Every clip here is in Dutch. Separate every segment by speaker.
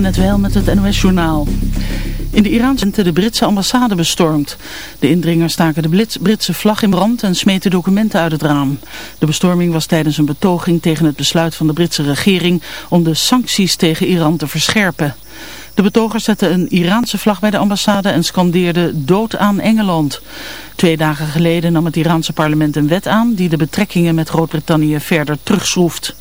Speaker 1: Net wel met het NOS-journaal. In de Iraanse de Britse ambassade bestormd. De indringers staken de Britse vlag in brand en smeten documenten uit het raam. De bestorming was tijdens een betoging tegen het besluit van de Britse regering om de sancties tegen Iran te verscherpen. De betogers zetten een Iraanse vlag bij de ambassade en scandeerden dood aan Engeland. Twee dagen geleden nam het Iraanse parlement een wet aan die de betrekkingen met Groot-Brittannië verder terugschroeft.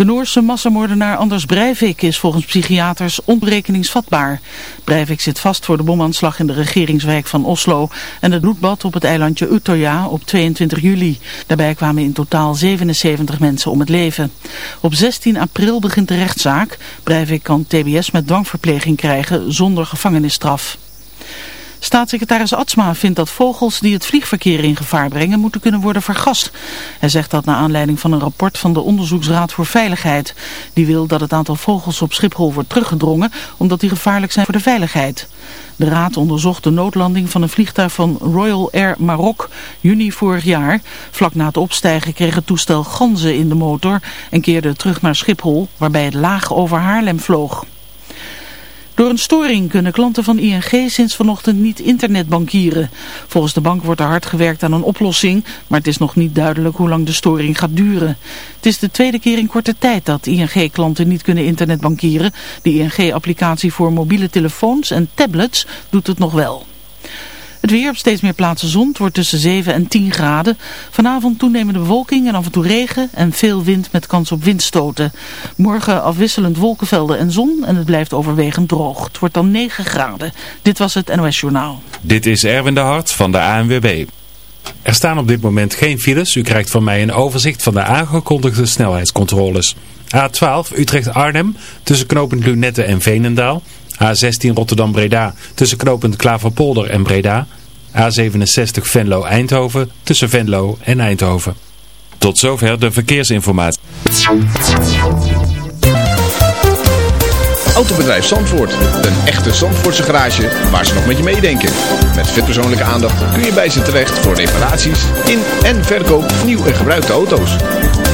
Speaker 1: De Noorse massamoordenaar Anders Breivik is volgens psychiaters onberekeningsvatbaar. Breivik zit vast voor de bomaanslag in de regeringswijk van Oslo en het bloedbad op het eilandje Utøya op 22 juli. Daarbij kwamen in totaal 77 mensen om het leven. Op 16 april begint de rechtszaak. Breivik kan tbs met dwangverpleging krijgen zonder gevangenisstraf. Staatssecretaris Atsma vindt dat vogels die het vliegverkeer in gevaar brengen moeten kunnen worden vergast. Hij zegt dat naar aanleiding van een rapport van de Onderzoeksraad voor Veiligheid. Die wil dat het aantal vogels op Schiphol wordt teruggedrongen omdat die gevaarlijk zijn voor de veiligheid. De raad onderzocht de noodlanding van een vliegtuig van Royal Air Maroc juni vorig jaar. Vlak na het opstijgen kreeg het toestel ganzen in de motor en keerde terug naar Schiphol waarbij het laag over Haarlem vloog. Door een storing kunnen klanten van ING sinds vanochtend niet internetbankieren. Volgens de bank wordt er hard gewerkt aan een oplossing, maar het is nog niet duidelijk hoe lang de storing gaat duren. Het is de tweede keer in korte tijd dat ING-klanten niet kunnen internetbankieren. De ING-applicatie voor mobiele telefoons en tablets doet het nog wel. Het weer op steeds meer plaatsen zon. Het wordt tussen 7 en 10 graden. Vanavond toenemende bewolking en af en toe regen en veel wind met kans op windstoten. Morgen afwisselend wolkenvelden en zon en het blijft overwegend droog. Het wordt dan 9 graden. Dit was het NOS Journaal.
Speaker 2: Dit is Erwin de Hart van de ANWB. Er staan op dit moment geen files. U krijgt van mij een overzicht van de aangekondigde snelheidscontroles. A12 Utrecht-Arnhem tussen knooppunt Lunette en Veenendaal. A16 Rotterdam-Breda tussen knooppunt Klaverpolder en Breda. A67 Venlo-Eindhoven tussen Venlo en Eindhoven. Tot zover de verkeersinformatie.
Speaker 3: Autobedrijf Zandvoort. Een echte Zandvoortse garage waar ze nog met je meedenken. Met veel persoonlijke aandacht kun je bij ze terecht voor reparaties in en verkoop van nieuw en gebruikte auto's.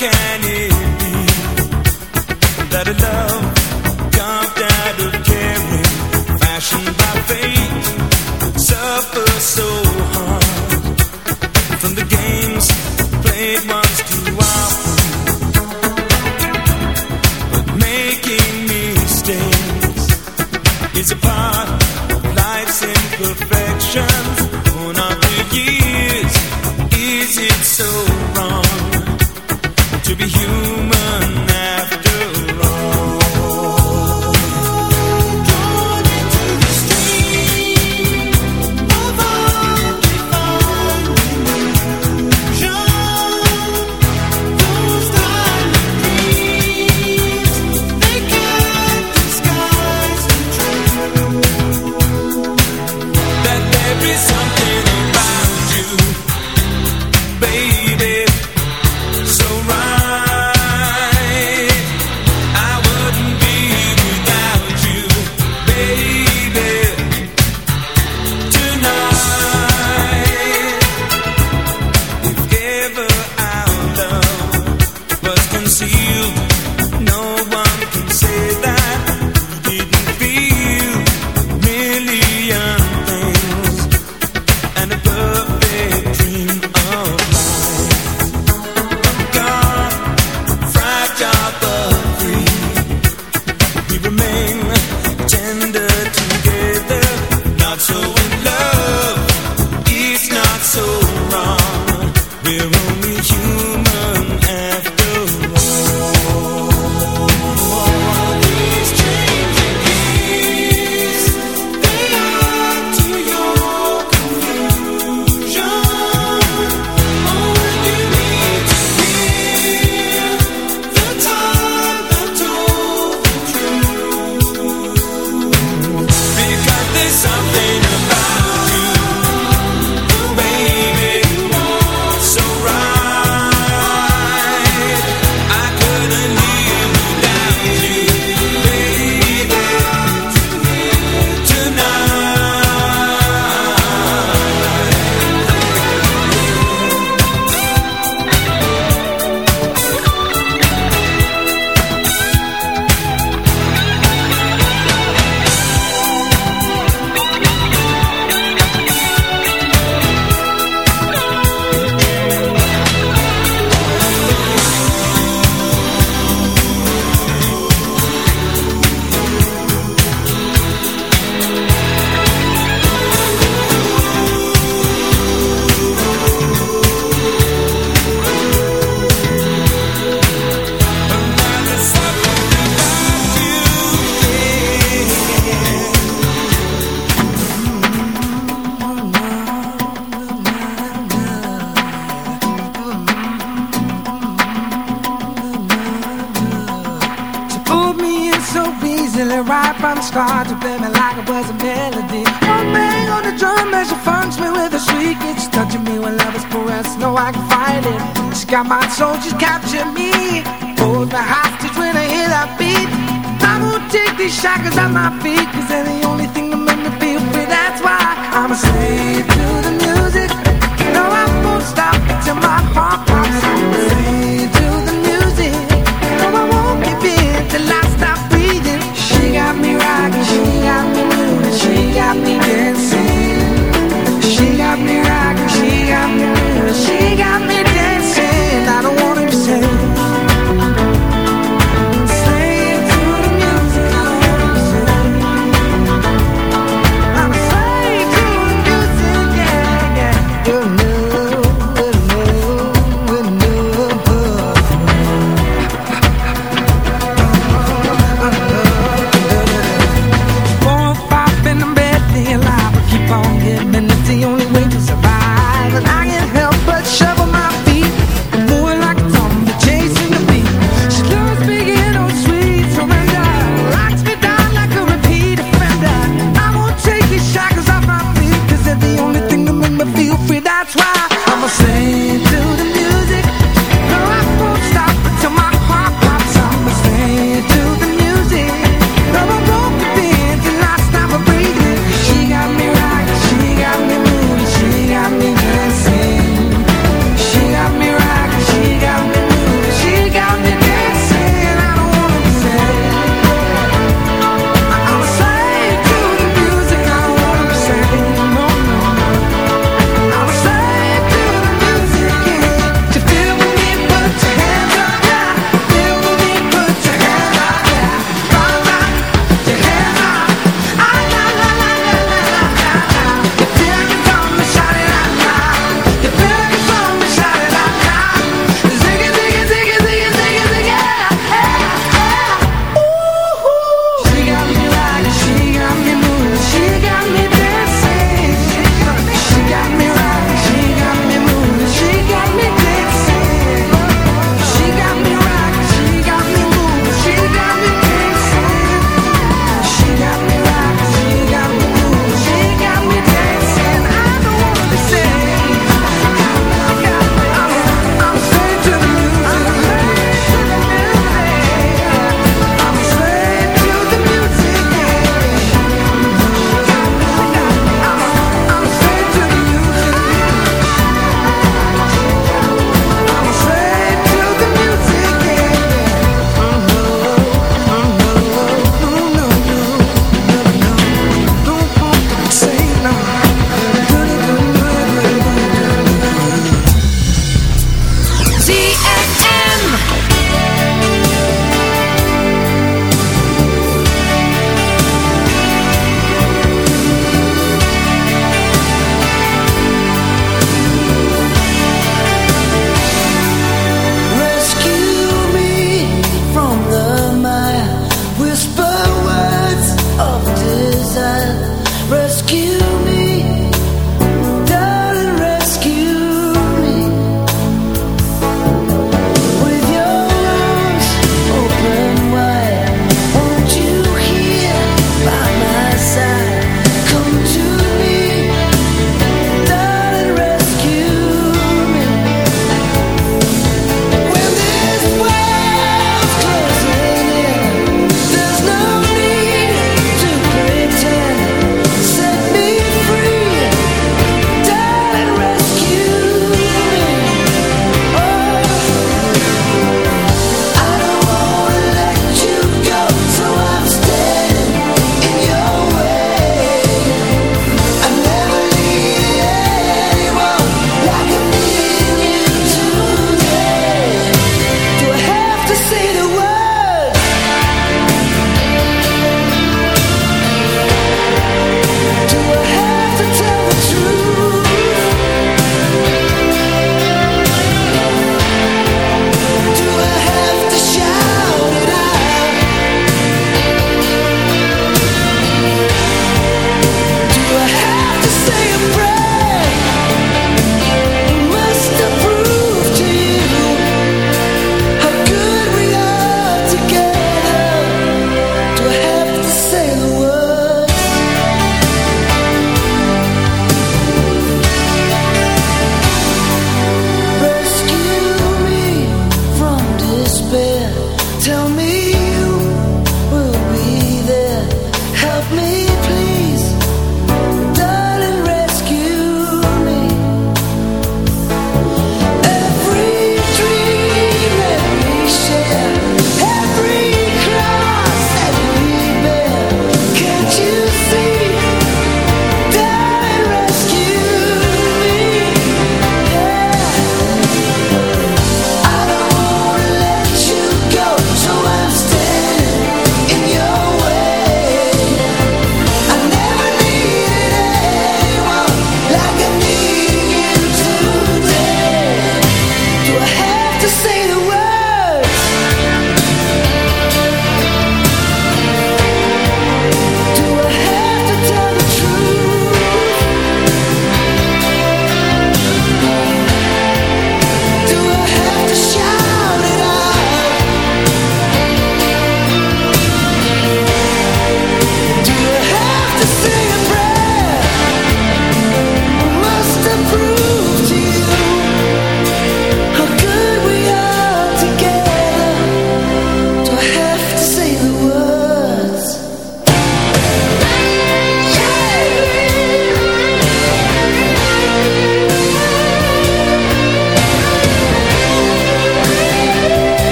Speaker 4: can it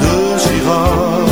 Speaker 5: de sigaar.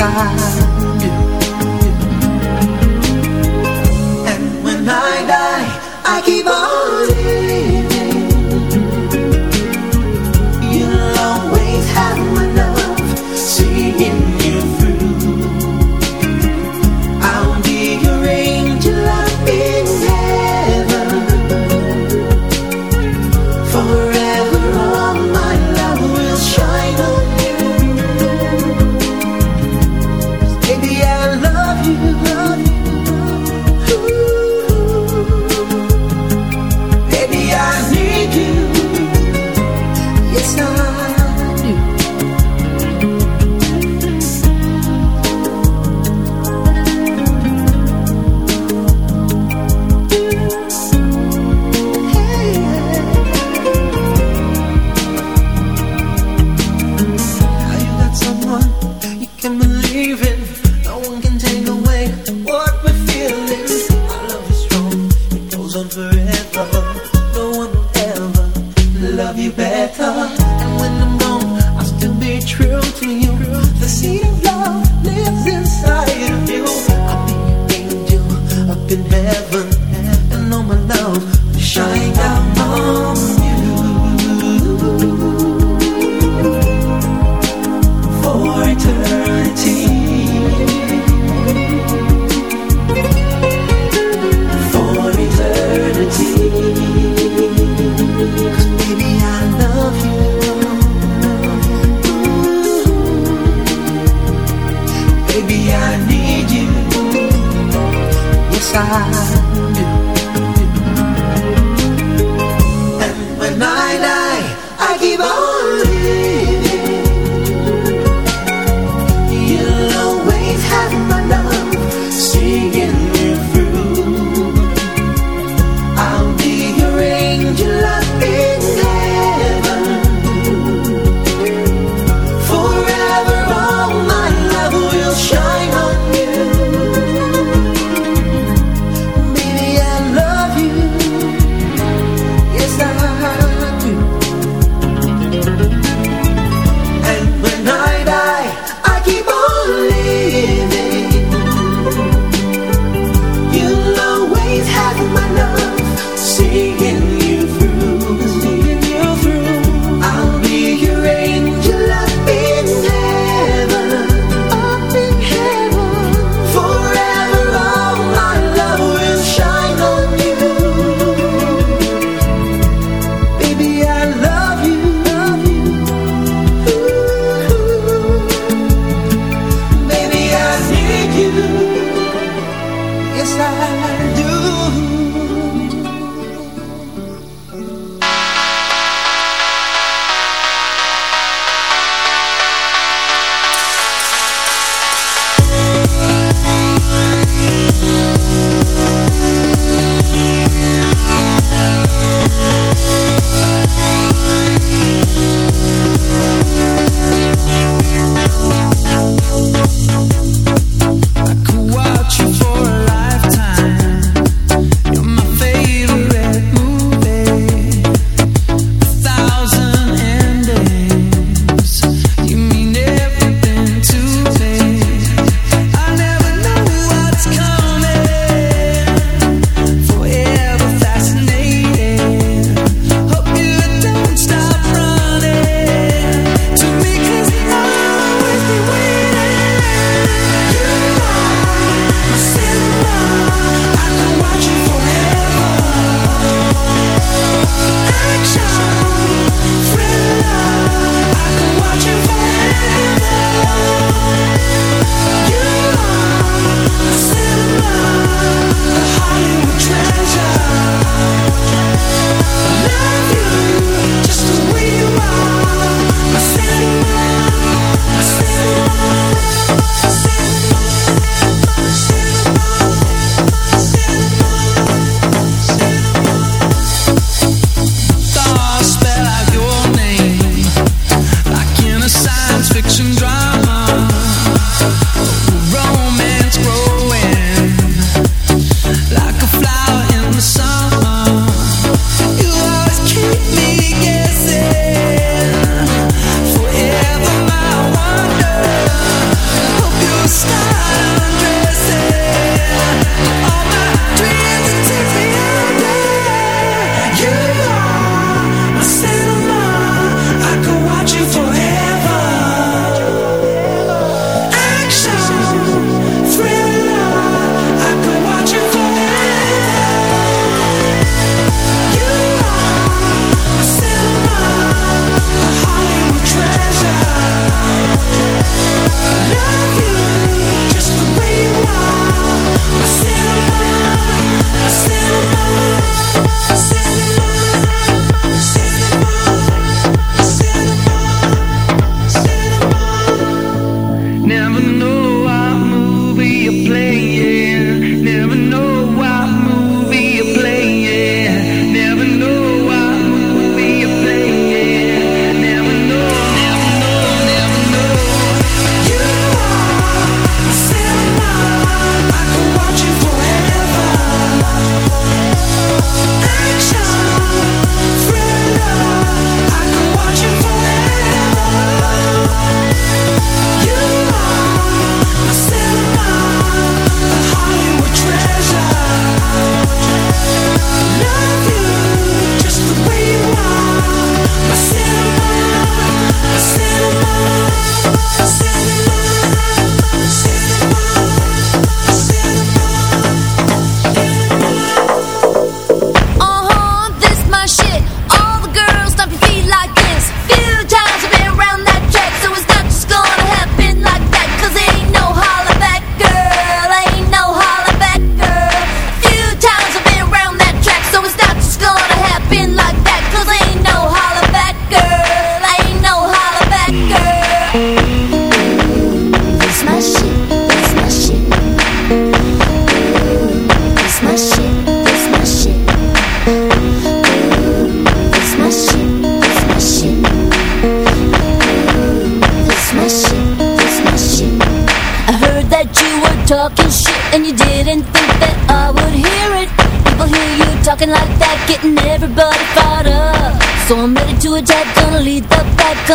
Speaker 6: side. And when I die.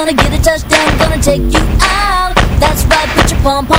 Speaker 7: gonna get a touchdown, gonna take you out. That's right, put your pom pom.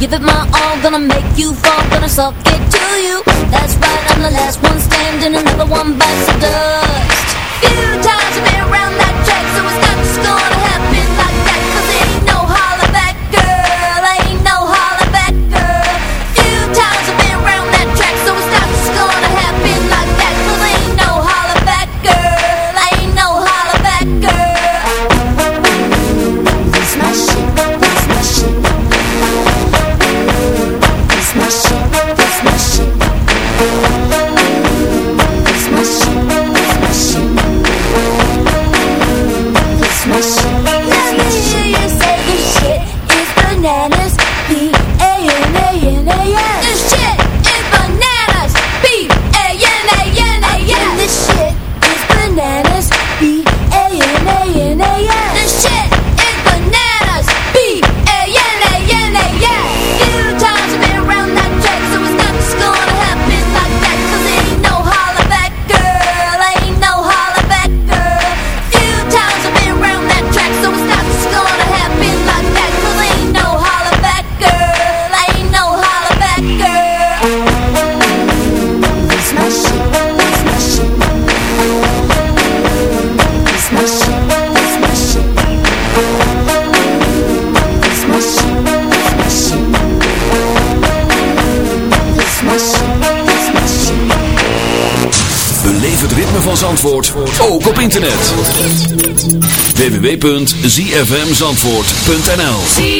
Speaker 7: Give it my all, gonna make you fall, gonna suck it to you. That's right, I'm the last one standing, another one bites the dust. Few times I've been around that track, so it's not just gonna happen.
Speaker 8: zfmzandvoort.nl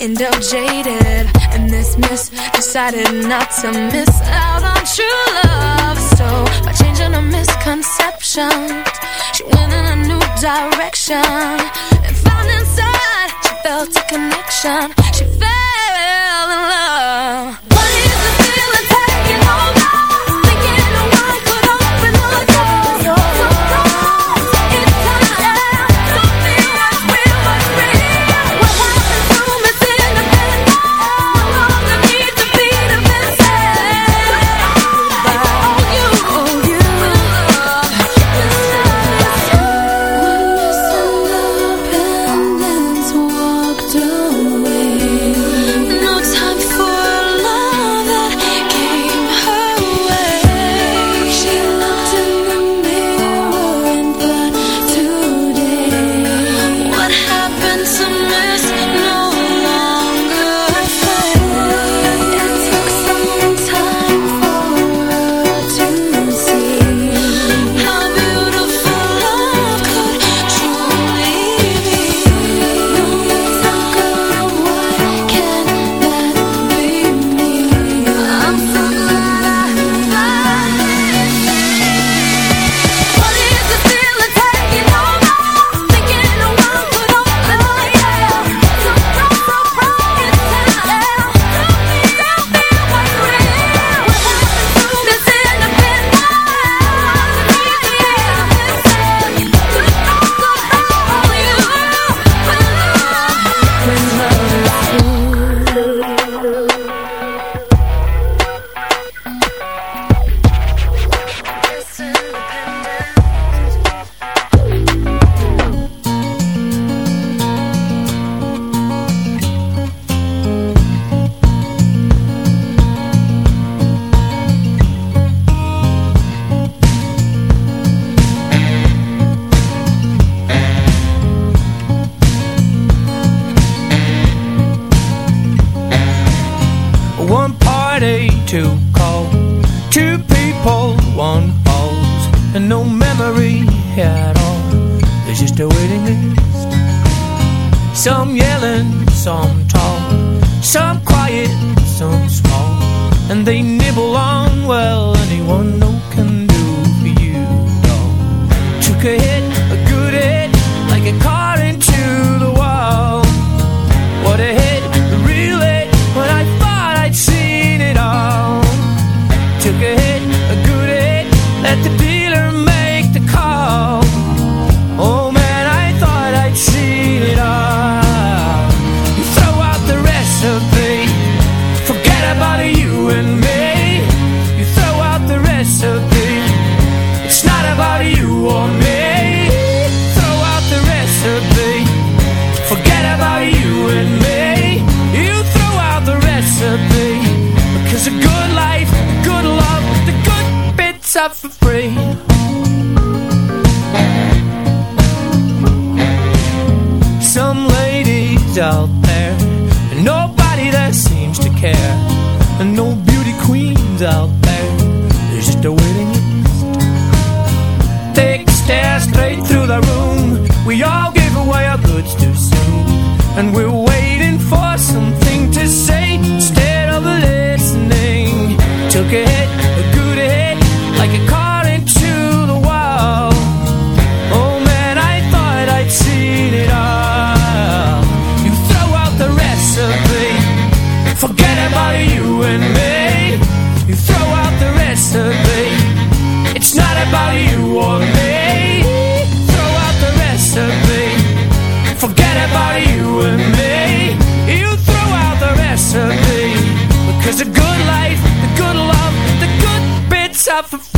Speaker 8: end up jaded. And this miss decided not to miss out on true love. So by changing a misconception, she went in a new direction and found inside she felt a connection. She fell in love. to be.
Speaker 9: Forget about you and me. You throw out the recipe. It's not about you or me. Throw out the recipe. Forget about you and me. You throw out the recipe. Because a good life, good love, the good bits are for care. about the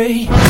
Speaker 9: free.